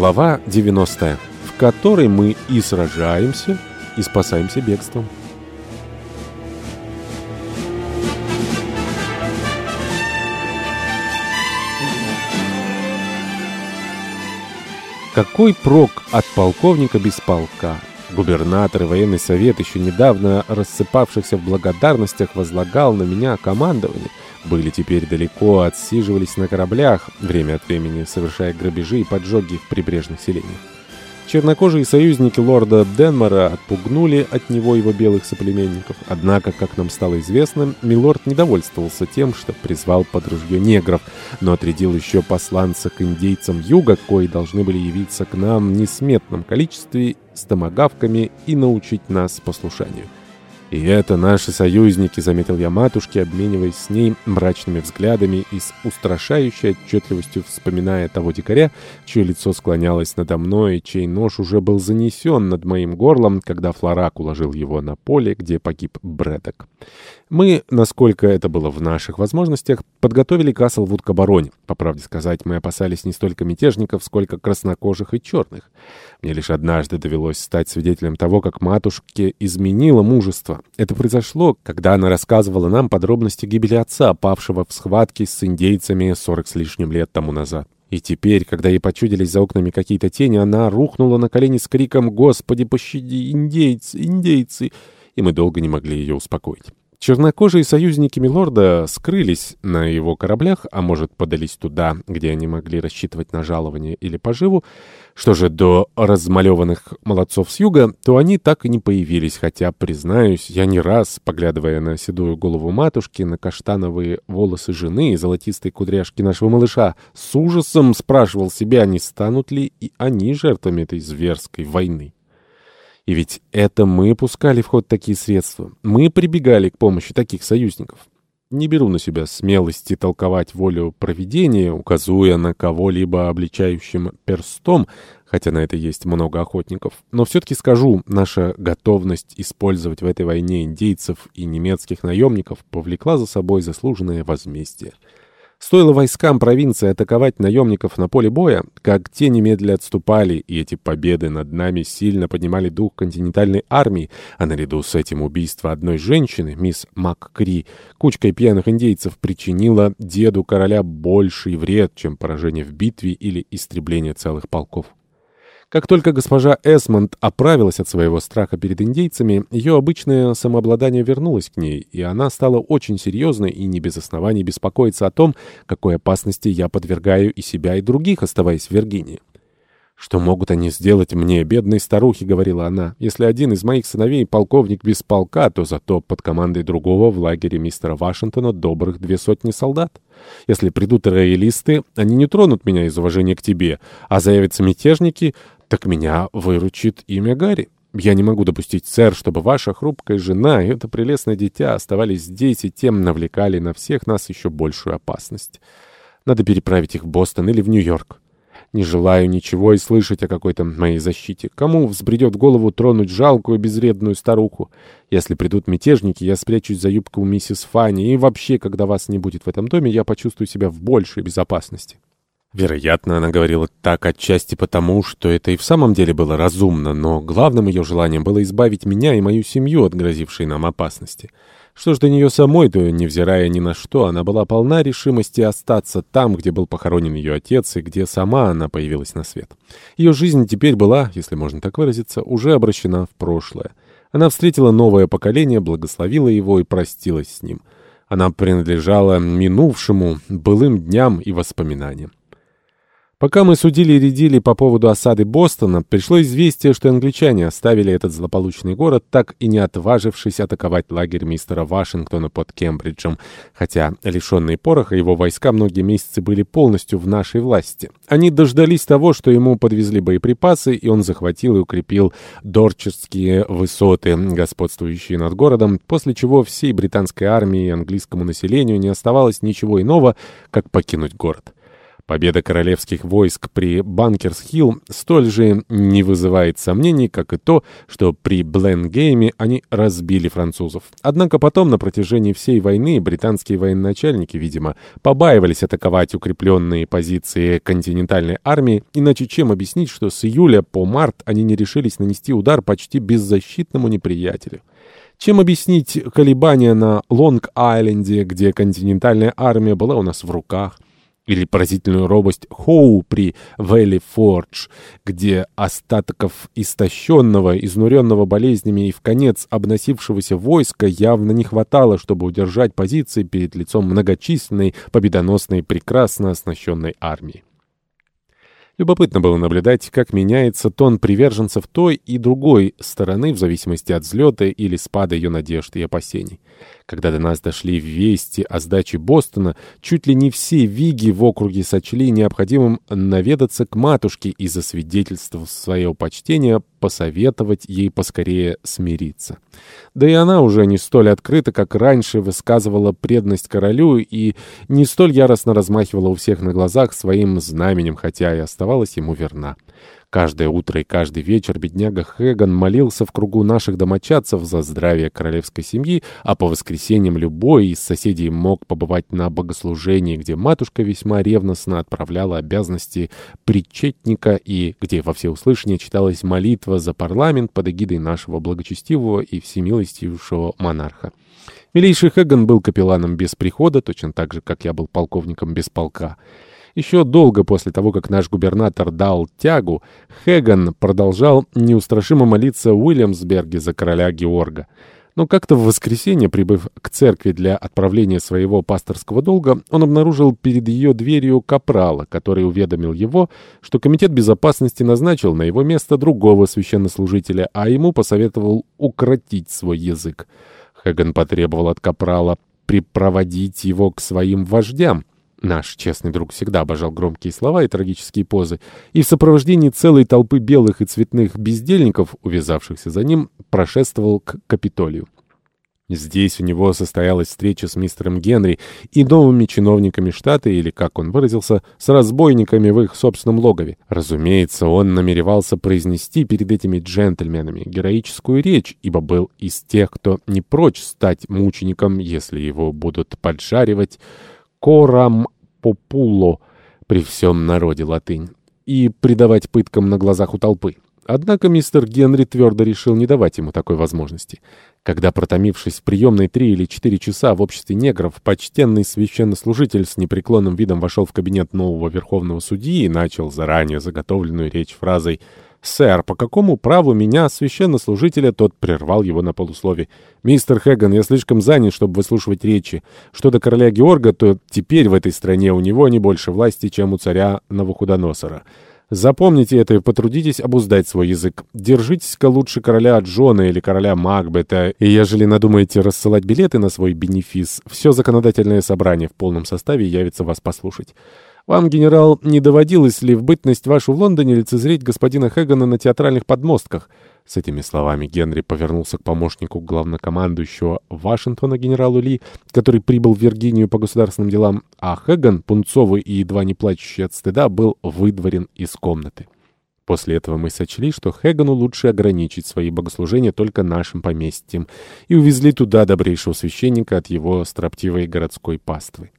Глава 90, в которой мы и сражаемся, и спасаемся бегством. Какой прок от полковника без полка? Губернатор и военный совет, еще недавно рассыпавшихся в благодарностях, возлагал на меня командование. Были теперь далеко, отсиживались на кораблях, время от времени совершая грабежи и поджоги в прибрежных селениях. Чернокожие союзники лорда Денмара отпугнули от него его белых соплеменников. Однако, как нам стало известно, милорд недовольствовался тем, что призвал под ружье негров, но отрядил еще посланца к индейцам юга, кои должны были явиться к нам в несметном количестве с томагавками и научить нас послушанию. «И это наши союзники», — заметил я матушке, обмениваясь с ней мрачными взглядами и с устрашающей отчетливостью вспоминая того дикаря, чье лицо склонялось надо мной, чей нож уже был занесен над моим горлом, когда Флорак уложил его на поле, где погиб Брэдок. Мы, насколько это было в наших возможностях, подготовили Каслвуд к обороне. По правде сказать, мы опасались не столько мятежников, сколько краснокожих и черных. Мне лишь однажды довелось стать свидетелем того, как матушке изменило мужество. Это произошло, когда она рассказывала нам подробности гибели отца, павшего в схватке с индейцами сорок с лишним лет тому назад. И теперь, когда ей почудились за окнами какие-то тени, она рухнула на колени с криком «Господи, пощади, индейцы, индейцы!» И мы долго не могли ее успокоить. Чернокожие союзники Милорда скрылись на его кораблях, а может, подались туда, где они могли рассчитывать на жалование или поживу. Что же до размалеванных молодцов с юга, то они так и не появились, хотя, признаюсь, я не раз, поглядывая на седую голову матушки, на каштановые волосы жены и золотистые кудряшки нашего малыша, с ужасом спрашивал себя, не станут ли и они жертвами этой зверской войны. И ведь это мы пускали в ход такие средства. Мы прибегали к помощи таких союзников. Не беру на себя смелости толковать волю проведения, указуя на кого-либо обличающим перстом, хотя на это есть много охотников. Но все-таки скажу, наша готовность использовать в этой войне индейцев и немецких наемников повлекла за собой заслуженное возмездие. Стоило войскам провинции атаковать наемников на поле боя, как те немедля отступали, и эти победы над нами сильно поднимали дух континентальной армии, а наряду с этим убийство одной женщины, мисс МакКри, кучкой пьяных индейцев причинило деду короля больший вред, чем поражение в битве или истребление целых полков. Как только госпожа Эсмонд оправилась от своего страха перед индейцами, ее обычное самообладание вернулось к ней, и она стала очень серьезной и не без оснований беспокоиться о том, какой опасности я подвергаю и себя, и других, оставаясь в Виргинии. «Что могут они сделать мне, бедной старухе?» — говорила она. «Если один из моих сыновей полковник без полка, то зато под командой другого в лагере мистера Вашингтона добрых две сотни солдат. Если придут роялисты, они не тронут меня из уважения к тебе, а заявятся мятежники, так меня выручит имя Гарри. Я не могу допустить, сэр, чтобы ваша хрупкая жена и это прелестное дитя оставались здесь и тем навлекали на всех нас еще большую опасность. Надо переправить их в Бостон или в Нью-Йорк. Не желаю ничего и слышать о какой-то моей защите. Кому взбредет в голову тронуть жалкую безредную старуху? Если придут мятежники, я спрячусь за юбку у миссис Фанни, и вообще, когда вас не будет в этом доме, я почувствую себя в большей безопасности». Вероятно, она говорила так отчасти потому, что это и в самом деле было разумно, но главным ее желанием было избавить меня и мою семью от грозившей нам опасности. Что ж до нее самой, то, невзирая ни на что, она была полна решимости остаться там, где был похоронен ее отец и где сама она появилась на свет. Ее жизнь теперь была, если можно так выразиться, уже обращена в прошлое. Она встретила новое поколение, благословила его и простилась с ним. Она принадлежала минувшему, былым дням и воспоминаниям. Пока мы судили и рядили по поводу осады Бостона, пришло известие, что англичане оставили этот злополучный город, так и не отважившись атаковать лагерь мистера Вашингтона под Кембриджем, хотя лишенные пороха его войска многие месяцы были полностью в нашей власти. Они дождались того, что ему подвезли боеприпасы, и он захватил и укрепил Дорчестские высоты, господствующие над городом, после чего всей британской армии и английскому населению не оставалось ничего иного, как покинуть город. Победа королевских войск при Банкерс-Хилл столь же не вызывает сомнений, как и то, что при Бленгейме они разбили французов. Однако потом, на протяжении всей войны, британские военачальники, видимо, побаивались атаковать укрепленные позиции континентальной армии, иначе чем объяснить, что с июля по март они не решились нанести удар почти беззащитному неприятелю. Чем объяснить колебания на Лонг-Айленде, где континентальная армия была у нас в руках? Или поразительную робость Хоу при Вэлли Фордж, где остатков истощенного, изнуренного болезнями и в конец обносившегося войска явно не хватало, чтобы удержать позиции перед лицом многочисленной, победоносной, прекрасно оснащенной армии. Любопытно было наблюдать, как меняется тон приверженцев той и другой стороны в зависимости от взлета или спада ее надежд и опасений. Когда до нас дошли вести о сдаче Бостона, чуть ли не все виги в округе сочли необходимым наведаться к матушке и засвидетельствовав свое почтение, посоветовать ей поскорее смириться. Да и она уже не столь открыто, как раньше, высказывала преданность королю и не столь яростно размахивала у всех на глазах своим знаменем, хотя и оставалась ему верна. Каждое утро и каждый вечер бедняга Хэган молился в кругу наших домочадцев за здравие королевской семьи, а по воскресеньям любой из соседей мог побывать на богослужении, где матушка весьма ревностно отправляла обязанности причетника и где во всеуслышание читалась молитва за парламент под эгидой нашего благочестивого и всемилостившего монарха. Милейший Хэган был капелланом без прихода, точно так же, как я был полковником без полка. Еще долго после того, как наш губернатор дал тягу, Хэган продолжал неустрашимо молиться в Уильямсберге за короля Георга. Но как-то в воскресенье, прибыв к церкви для отправления своего пасторского долга, он обнаружил перед ее дверью капрала, который уведомил его, что Комитет безопасности назначил на его место другого священнослужителя, а ему посоветовал укротить свой язык. Хэган потребовал от капрала припроводить его к своим вождям. Наш честный друг всегда обожал громкие слова и трагические позы, и в сопровождении целой толпы белых и цветных бездельников, увязавшихся за ним, прошествовал к Капитолию. Здесь у него состоялась встреча с мистером Генри и новыми чиновниками штата, или, как он выразился, с разбойниками в их собственном логове. Разумеется, он намеревался произнести перед этими джентльменами героическую речь, ибо был из тех, кто не прочь стать мучеником, если его будут поджаривать, корам популо при всем народе латынь и предавать пыткам на глазах у толпы. Однако мистер Генри твердо решил не давать ему такой возможности. Когда, протомившись в приемной три или четыре часа в обществе негров, почтенный священнослужитель с непреклонным видом вошел в кабинет нового верховного судьи и начал заранее заготовленную речь фразой «Сэр, по какому праву меня, священнослужителя?» Тот прервал его на полуслове. «Мистер Хэган, я слишком занят, чтобы выслушивать речи. Что до короля Георга, то теперь в этой стране у него не больше власти, чем у царя Навуходоносора». Запомните это и потрудитесь обуздать свой язык. Держитесь-ка лучше короля Джона или короля Макбета, и ежели надумаете рассылать билеты на свой бенефис, все законодательное собрание в полном составе явится вас послушать. Вам, генерал, не доводилось ли в бытность вашу в Лондоне лицезреть господина Хэгана на театральных подмостках?» С этими словами Генри повернулся к помощнику главнокомандующего Вашингтона генералу Ли, который прибыл в Виргинию по государственным делам, а Хэган, пунцовый и едва не плачущий от стыда, был выдворен из комнаты. После этого мы сочли, что Хэгану лучше ограничить свои богослужения только нашим поместьем, и увезли туда добрейшего священника от его строптивой городской паствы.